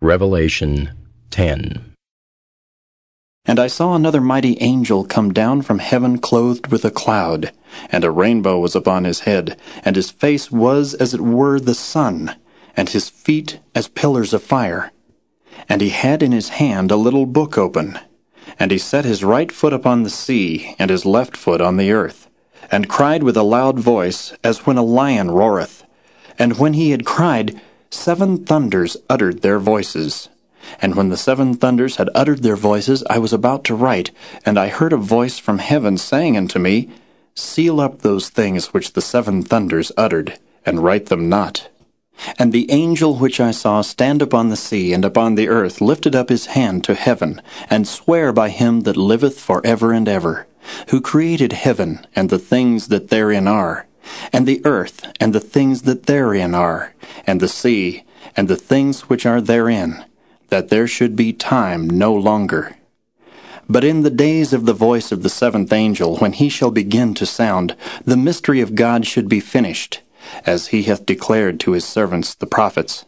Revelation 10. And I saw another mighty angel come down from heaven clothed with a cloud, and a rainbow was upon his head, and his face was as it were the sun, and his feet as pillars of fire. And he had in his hand a little book open. And he set his right foot upon the sea, and his left foot on the earth, and cried with a loud voice, as when a lion roareth. And when he had cried, seven thunders uttered their voices. And when the seven thunders had uttered their voices, I was about to write, and I heard a voice from heaven saying unto me, Seal up those things which the seven thunders uttered, and write them not. And the angel which I saw stand upon the sea and upon the earth lifted up his hand to heaven, and sware by him that liveth for ever and ever, who created heaven and the things that therein are, and the earth and the things that therein are, and the sea and the things which are therein, that there should be time no longer. But in the days of the voice of the seventh angel, when he shall begin to sound, the mystery of God should be finished, as he hath declared to his servants the prophets.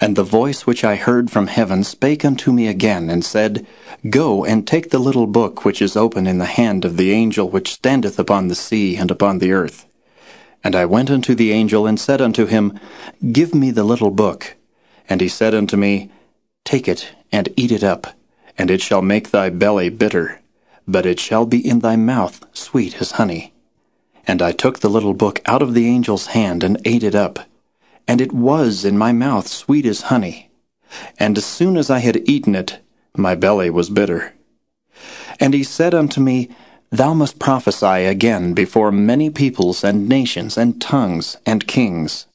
And the voice which I heard from heaven spake unto me again, and said, Go and take the little book which is open in the hand of the angel which standeth upon the sea and upon the earth. And I went unto the angel, and said unto him, Give me the little book. And he said unto me, Take it, and eat it up, and it shall make thy belly bitter, but it shall be in thy mouth sweet as honey. And I took the little book out of the angel's hand, and ate it up. And it was in my mouth sweet as honey. And as soon as I had eaten it, my belly was bitter. And he said unto me, Thou must prophesy again before many peoples and nations and tongues and kings.